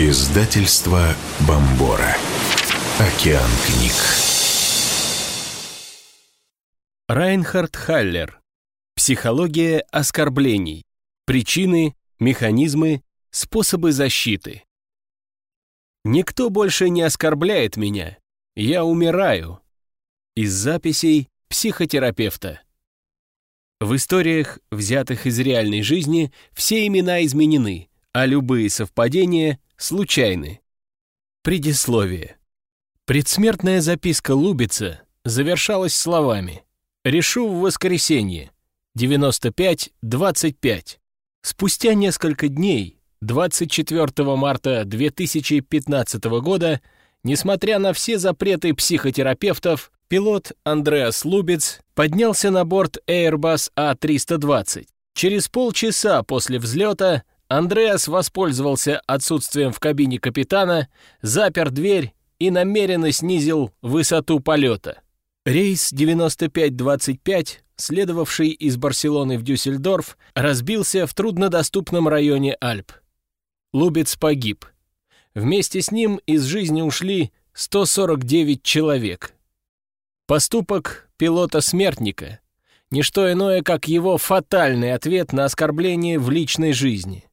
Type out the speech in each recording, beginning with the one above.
Издательство Бомбора. Океан книг. Райнхард Халлер. Психология оскорблений. Причины, механизмы, способы защиты. Никто больше не оскорбляет меня. Я умираю. Из записей психотерапевта. В историях, взятых из реальной жизни, все имена изменены, а любые совпадения случайны. Предисловие. Предсмертная записка Лубица завершалась словами «Решу в воскресенье. 95-25». Спустя несколько дней, 24 марта 2015 года, несмотря на все запреты психотерапевтов, пилот Андреас Лубиц поднялся на борт Airbus A320. Через полчаса после взлета Андреас воспользовался отсутствием в кабине капитана, запер дверь и намеренно снизил высоту полета. Рейс 9525, следовавший из Барселоны в Дюссельдорф, разбился в труднодоступном районе Альп. Лубец погиб. Вместе с ним из жизни ушли 149 человек. Поступок пилота-смертника — ничто иное, как его фатальный ответ на оскорбление в личной жизни.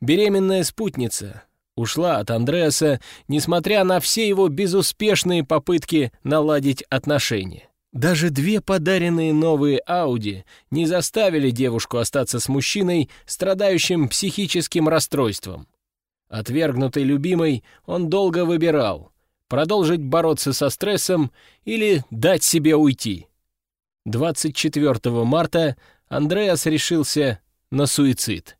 Беременная спутница ушла от Андреаса, несмотря на все его безуспешные попытки наладить отношения. Даже две подаренные новые Ауди не заставили девушку остаться с мужчиной, страдающим психическим расстройством. Отвергнутый любимой он долго выбирал — продолжить бороться со стрессом или дать себе уйти. 24 марта Андреас решился на суицид.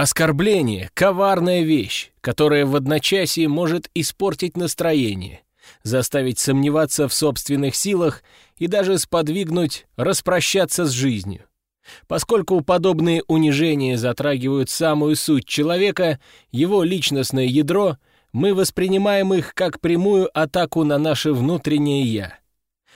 Оскорбление — коварная вещь, которая в одночасье может испортить настроение, заставить сомневаться в собственных силах и даже сподвигнуть распрощаться с жизнью. Поскольку подобные унижения затрагивают самую суть человека, его личностное ядро, мы воспринимаем их как прямую атаку на наше внутреннее «я».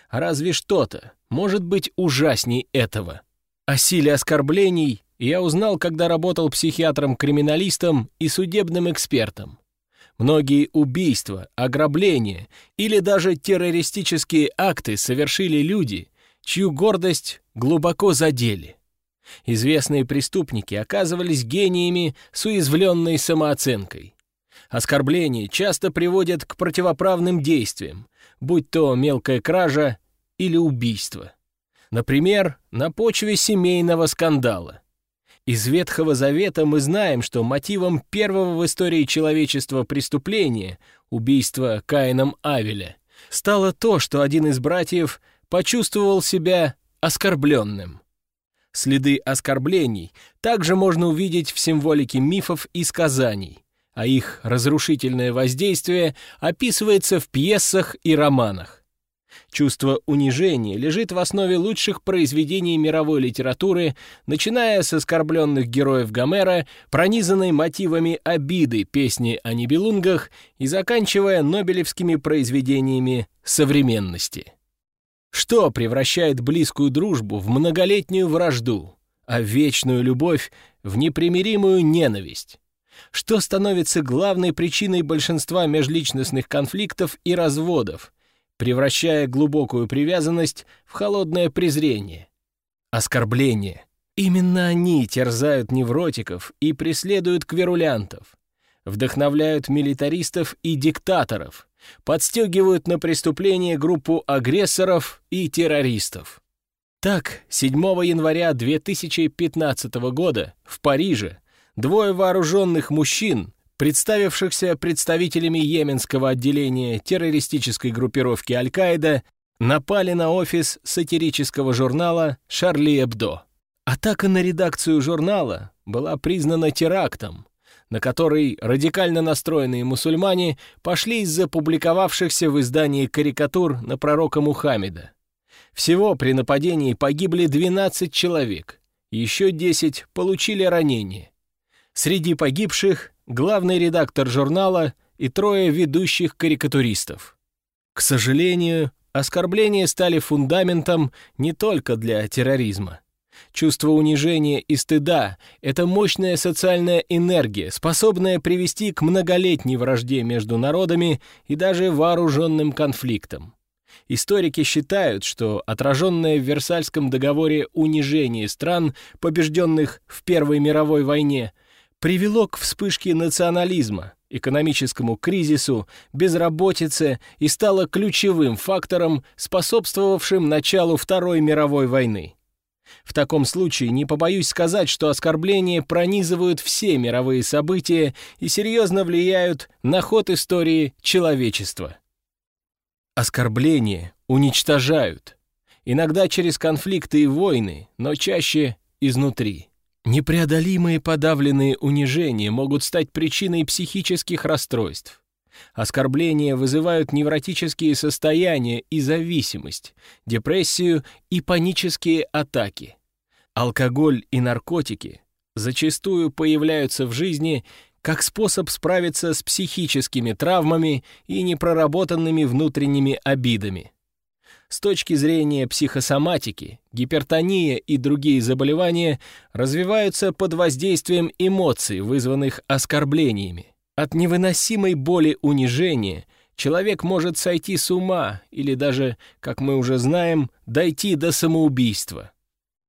Разве что-то может быть ужасней этого. О силе оскорблений я узнал, когда работал психиатром-криминалистом и судебным экспертом. Многие убийства, ограбления или даже террористические акты совершили люди, чью гордость глубоко задели. Известные преступники оказывались гениями с уязвленной самооценкой. Оскорбления часто приводят к противоправным действиям, будь то мелкая кража или убийство. Например, на почве семейного скандала. Из Ветхого Завета мы знаем, что мотивом первого в истории человечества преступления, убийства Каином Авеля, стало то, что один из братьев почувствовал себя оскорбленным. Следы оскорблений также можно увидеть в символике мифов и сказаний, а их разрушительное воздействие описывается в пьесах и романах. Чувство унижения лежит в основе лучших произведений мировой литературы, начиная с оскорбленных героев Гомера, пронизанной мотивами обиды песни о Нибелунгах и заканчивая нобелевскими произведениями современности. Что превращает близкую дружбу в многолетнюю вражду, а вечную любовь в непримиримую ненависть? Что становится главной причиной большинства межличностных конфликтов и разводов, превращая глубокую привязанность в холодное презрение. Оскорбление. Именно они терзают невротиков и преследуют кверулянтов, вдохновляют милитаристов и диктаторов, подстегивают на преступление группу агрессоров и террористов. Так, 7 января 2015 года в Париже двое вооруженных мужчин представившихся представителями йеменского отделения террористической группировки Аль-Каида, напали на офис сатирического журнала «Шарли Эбдо». Атака на редакцию журнала была признана терактом, на который радикально настроенные мусульмане пошли из-за публиковавшихся в издании карикатур на пророка Мухаммеда. Всего при нападении погибли 12 человек, еще 10 получили ранения. Среди погибших главный редактор журнала и трое ведущих карикатуристов. К сожалению, оскорбления стали фундаментом не только для терроризма. Чувство унижения и стыда — это мощная социальная энергия, способная привести к многолетней вражде между народами и даже вооруженным конфликтам. Историки считают, что отраженное в Версальском договоре унижение стран, побежденных в Первой мировой войне, привело к вспышке национализма, экономическому кризису, безработице и стало ключевым фактором, способствовавшим началу Второй мировой войны. В таком случае не побоюсь сказать, что оскорбления пронизывают все мировые события и серьезно влияют на ход истории человечества. Оскорбления уничтожают. Иногда через конфликты и войны, но чаще изнутри. Непреодолимые подавленные унижения могут стать причиной психических расстройств. Оскорбления вызывают невротические состояния и зависимость, депрессию и панические атаки. Алкоголь и наркотики зачастую появляются в жизни как способ справиться с психическими травмами и непроработанными внутренними обидами. С точки зрения психосоматики, гипертония и другие заболевания развиваются под воздействием эмоций, вызванных оскорблениями. От невыносимой боли унижения человек может сойти с ума или даже, как мы уже знаем, дойти до самоубийства.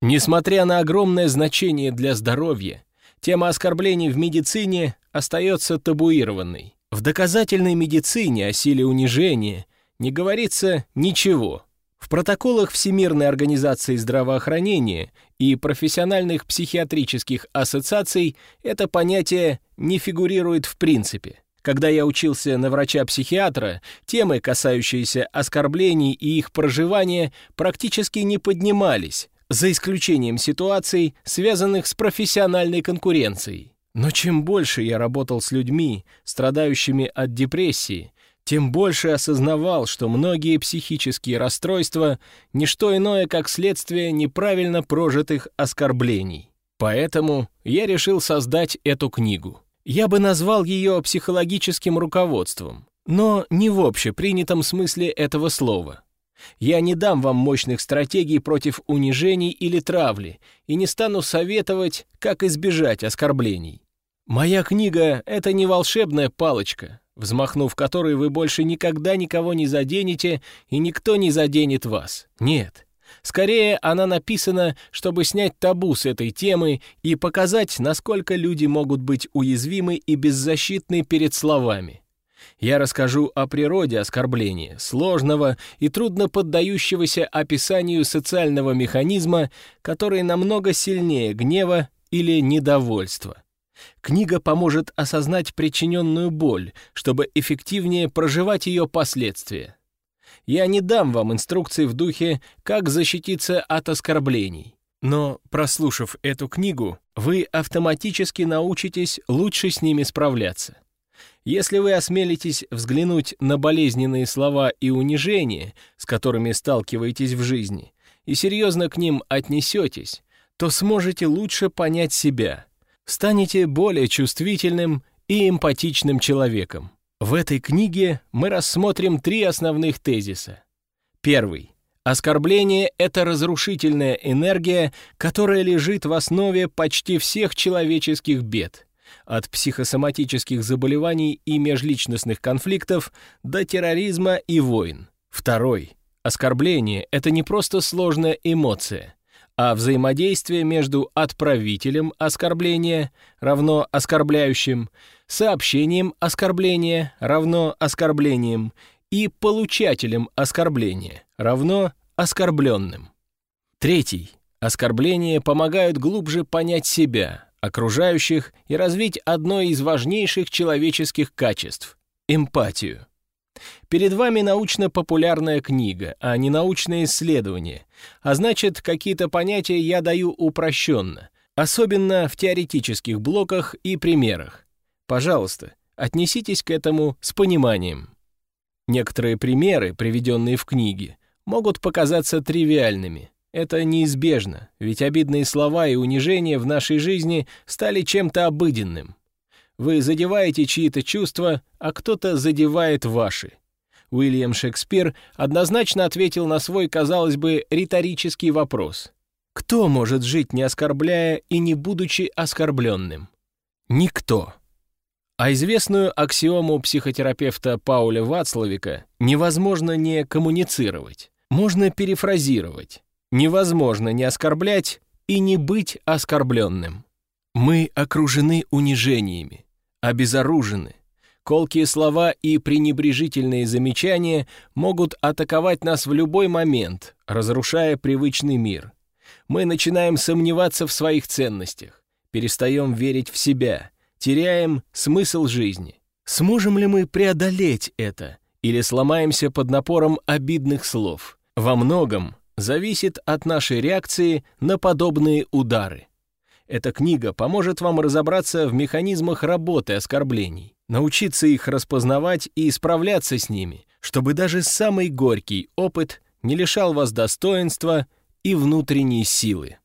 Несмотря на огромное значение для здоровья, тема оскорблений в медицине остается табуированной. В доказательной медицине о силе унижения не говорится ничего. В протоколах Всемирной организации здравоохранения и профессиональных психиатрических ассоциаций это понятие не фигурирует в принципе. Когда я учился на врача-психиатра, темы, касающиеся оскорблений и их проживания, практически не поднимались, за исключением ситуаций, связанных с профессиональной конкуренцией. Но чем больше я работал с людьми, страдающими от депрессии, тем больше осознавал, что многие психические расстройства — не что иное, как следствие неправильно прожитых оскорблений. Поэтому я решил создать эту книгу. Я бы назвал ее психологическим руководством, но не в общепринятом смысле этого слова. Я не дам вам мощных стратегий против унижений или травли и не стану советовать, как избежать оскорблений. Моя книга — это не волшебная палочка, взмахнув которой вы больше никогда никого не заденете, и никто не заденет вас. Нет. Скорее, она написана, чтобы снять табу с этой темы и показать, насколько люди могут быть уязвимы и беззащитны перед словами. Я расскажу о природе оскорбления, сложного и трудно поддающегося описанию социального механизма, который намного сильнее гнева или недовольства. Книга поможет осознать причиненную боль, чтобы эффективнее проживать ее последствия. Я не дам вам инструкции в духе «как защититься от оскорблений». Но, прослушав эту книгу, вы автоматически научитесь лучше с ними справляться. Если вы осмелитесь взглянуть на болезненные слова и унижения, с которыми сталкиваетесь в жизни, и серьезно к ним отнесетесь, то сможете лучше понять себя — станете более чувствительным и эмпатичным человеком. В этой книге мы рассмотрим три основных тезиса. Первый. Оскорбление — это разрушительная энергия, которая лежит в основе почти всех человеческих бед, от психосоматических заболеваний и межличностных конфликтов до терроризма и войн. Второй. Оскорбление — это не просто сложная эмоция а взаимодействие между отправителем оскорбления равно оскорбляющим, сообщением оскорбления равно оскорблением и получателем оскорбления равно оскорбленным. Третий. Оскорбления помогают глубже понять себя, окружающих и развить одно из важнейших человеческих качеств — эмпатию. Перед вами научно-популярная книга, а не научное исследование, а значит, какие-то понятия я даю упрощенно, особенно в теоретических блоках и примерах. Пожалуйста, отнеситесь к этому с пониманием. Некоторые примеры, приведенные в книге, могут показаться тривиальными. Это неизбежно, ведь обидные слова и унижения в нашей жизни стали чем-то обыденным. Вы задеваете чьи-то чувства, а кто-то задевает ваши. Уильям Шекспир однозначно ответил на свой, казалось бы, риторический вопрос. Кто может жить, не оскорбляя и не будучи оскорбленным? Никто. А известную аксиому психотерапевта Пауля Вацлавика невозможно не коммуницировать. Можно перефразировать. Невозможно не оскорблять и не быть оскорбленным. Мы окружены унижениями, обезоружены. Колкие слова и пренебрежительные замечания могут атаковать нас в любой момент, разрушая привычный мир. Мы начинаем сомневаться в своих ценностях, перестаем верить в себя, теряем смысл жизни. Сможем ли мы преодолеть это или сломаемся под напором обидных слов? Во многом зависит от нашей реакции на подобные удары. Эта книга поможет вам разобраться в механизмах работы оскорблений, научиться их распознавать и справляться с ними, чтобы даже самый горький опыт не лишал вас достоинства и внутренней силы.